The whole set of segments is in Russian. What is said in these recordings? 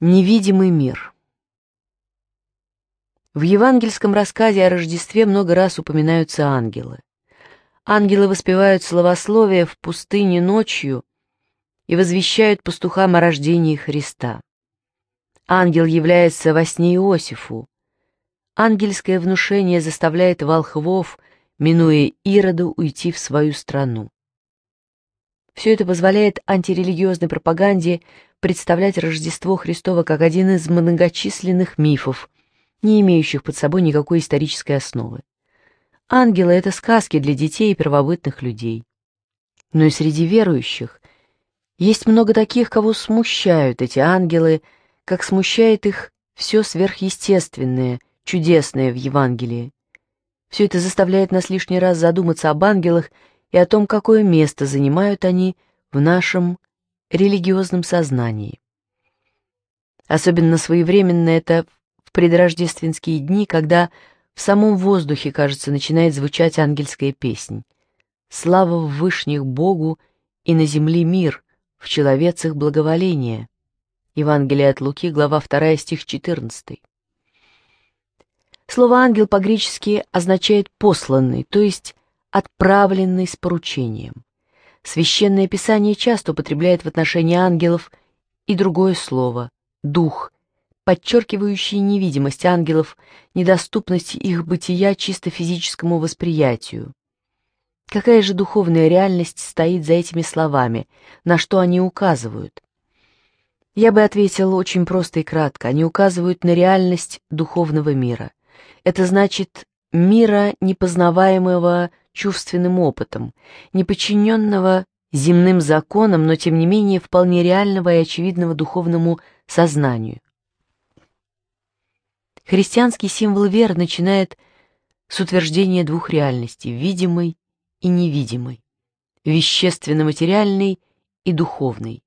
Невидимый мир. В евангельском рассказе о Рождестве много раз упоминаются ангелы. Ангелы воспевают словословие в пустыне ночью и возвещают пастухам о рождении Христа. Ангел является во сне Иосифу. Ангельское внушение заставляет волхвов, минуя Ироду, уйти в свою страну. Все это позволяет антирелигиозной пропаганде представлять Рождество Христово как один из многочисленных мифов, не имеющих под собой никакой исторической основы. Ангелы — это сказки для детей и первобытных людей. Но и среди верующих есть много таких, кого смущают эти ангелы, как смущает их все сверхъестественное, чудесное в Евангелии. Все это заставляет нас лишний раз задуматься об ангелах и о том, какое место занимают они в нашем религиозном сознании. Особенно своевременно это в предрождественские дни, когда в самом воздухе, кажется, начинает звучать ангельская песнь. «Слава в вышних Богу и на земле мир, в человецах благоволение». Евангелие от Луки, глава 2, стих 14. Слово «ангел» по-гречески означает «посланный», то есть отправленный с поручением. Священное Писание часто употребляет в отношении ангелов и другое слово — «дух», подчеркивающий невидимость ангелов, недоступность их бытия чисто физическому восприятию. Какая же духовная реальность стоит за этими словами, на что они указывают? Я бы ответил очень просто и кратко. Они указывают на реальность духовного мира. Это значит мира непознаваемого чувственным опытом, неподчиненного земным законам, но тем не менее вполне реального и очевидного духовному сознанию. Христианский символ веры начинает с утверждения двух реальностей – видимой и невидимой, вещественно-материальной и духовной.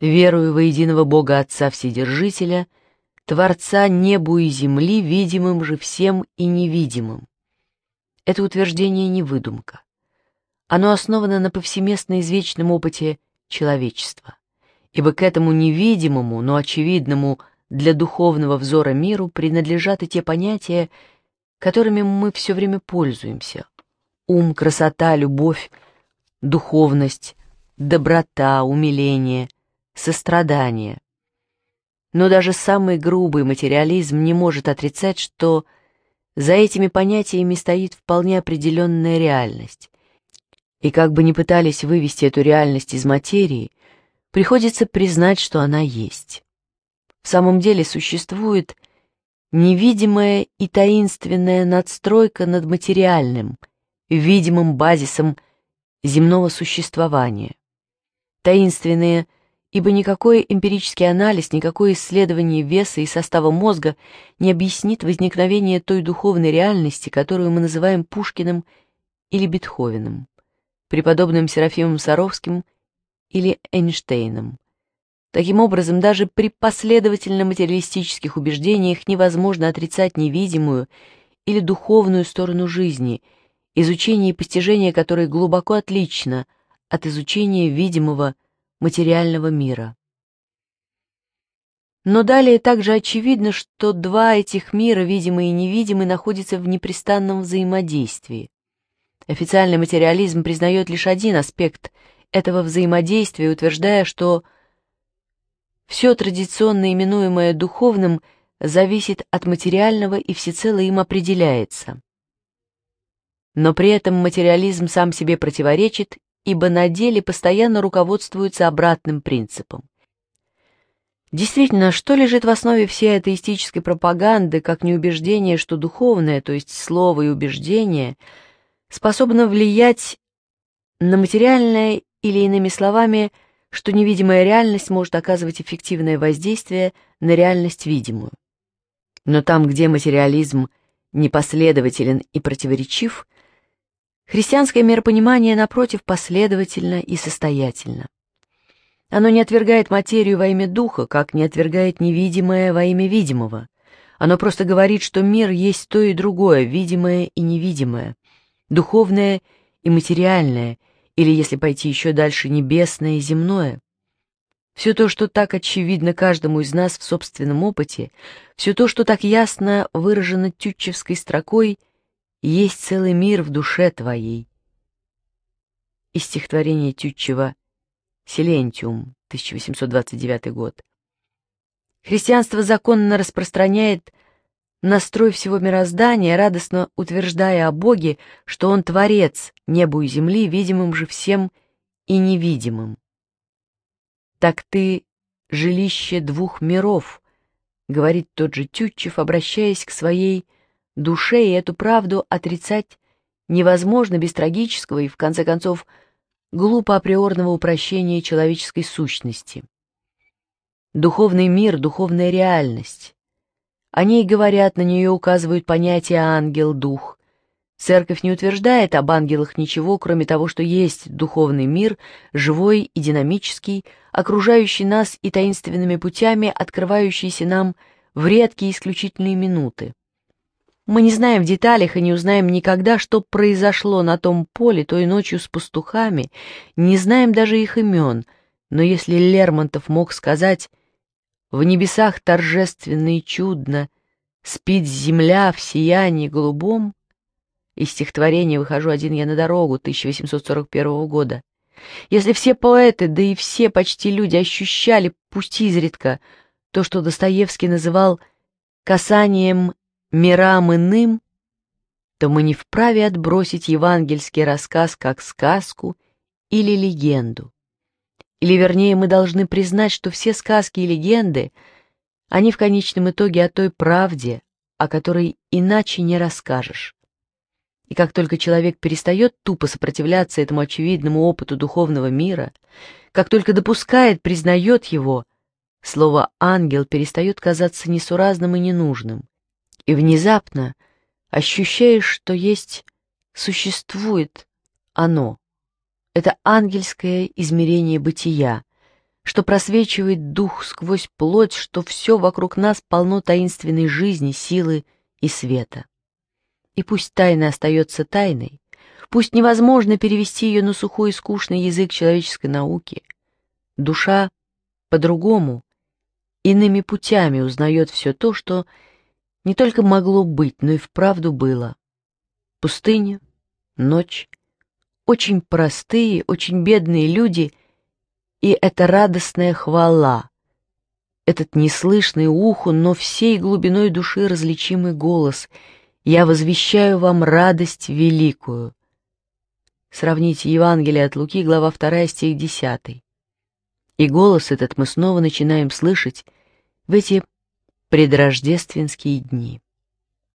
Верую во единого Бога Отца Вседержителя, Творца небу и земли, видимым же всем и невидимым. Это утверждение не выдумка. Оно основано на повсеместно извечном опыте человечества, ибо к этому невидимому, но очевидному для духовного взора миру принадлежат и те понятия, которыми мы все время пользуемся. Ум, красота, любовь, духовность, доброта, умиление, сострадание. Но даже самый грубый материализм не может отрицать, что – за этими понятиями стоит вполне определенная реальность. И как бы ни пытались вывести эту реальность из материи, приходится признать, что она есть. В самом деле существует невидимая и таинственная надстройка над материальным, видимым базисом земного существования. Таинственные – ибо никакой эмпирический анализ, никакое исследование веса и состава мозга не объяснит возникновение той духовной реальности, которую мы называем Пушкиным или Бетховеном, преподобным Серафимом Саровским или Эйнштейном. Таким образом, даже при последовательно-материалистических убеждениях невозможно отрицать невидимую или духовную сторону жизни, изучение и постижение которой глубоко отлично от изучения видимого материального мира. Но далее также очевидно, что два этих мира, видимый и невидимый, находятся в непрестанном взаимодействии. Официальный материализм признает лишь один аспект этого взаимодействия, утверждая, что все традиционно именуемое духовным зависит от материального и всецело им определяется. Но при этом материализм сам себе противоречит ибо на деле постоянно руководствуются обратным принципом. Действительно, что лежит в основе всей атеистической пропаганды, как неубеждение, что духовное, то есть слово и убеждение, способно влиять на материальное или, иными словами, что невидимая реальность может оказывать эффективное воздействие на реальность видимую. Но там, где материализм непоследователен и противоречив, Христианское миропонимание, напротив, последовательно и состоятельно. Оно не отвергает материю во имя духа, как не отвергает невидимое во имя видимого. Оно просто говорит, что мир есть то и другое, видимое и невидимое, духовное и материальное, или, если пойти еще дальше, небесное и земное. Все то, что так очевидно каждому из нас в собственном опыте, все то, что так ясно выражено тютчевской строкой – есть целый мир в душе твоей. Из стихотворения Тютчева «Силентиум», 1829 год. Христианство законно распространяет настрой всего мироздания, радостно утверждая о Боге, что Он Творец небу и земли, видимым же всем и невидимым. «Так ты — жилище двух миров», — говорит тот же Тютчев, обращаясь к своей душе, и эту правду отрицать невозможно без трагического и, в конце концов, глупо априорного упрощения человеческой сущности. Духовный мир, духовная реальность. О ней говорят, на нее указывают понятия ангел, дух. Церковь не утверждает об ангелах ничего, кроме того, что есть духовный мир, живой и динамический, окружающий нас и таинственными путями, открывающийся нам в редкие исключительные минуты. Мы не знаем в деталях и не узнаем никогда, что произошло на том поле той ночью с пастухами, не знаем даже их имен, но если Лермонтов мог сказать «В небесах торжественно и чудно спит земля в сиянии голубом», из стихотворения «Выхожу один я на дорогу» 1841 года, если все поэты, да и все почти люди ощущали, пусть изредка, то, что Достоевский называл «касанием мирам иным, то мы не вправе отбросить евангельский рассказ как сказку или легенду. Или вернее, мы должны признать, что все сказки и легенды, они в конечном итоге о той правде, о которой иначе не расскажешь. И как только человек перестает тупо сопротивляться этому очевидному опыту духовного мира, как только допускает, признает его, слово «ангел» перестает казаться несуразным и ненужным. И внезапно ощущаешь, что есть, существует оно. Это ангельское измерение бытия, что просвечивает дух сквозь плоть, что все вокруг нас полно таинственной жизни, силы и света. И пусть тайна остается тайной, пусть невозможно перевести ее на сухой и скучный язык человеческой науки, душа по-другому, иными путями узнает все то, что не только могло быть, но и вправду было. Пустыня, ночь, очень простые, очень бедные люди, и эта радостная хвала, этот неслышный уху, но всей глубиной души различимый голос «Я возвещаю вам радость великую». Сравните Евангелие от Луки, глава 2, стих 10. И голос этот мы снова начинаем слышать в эти предрождественские дни.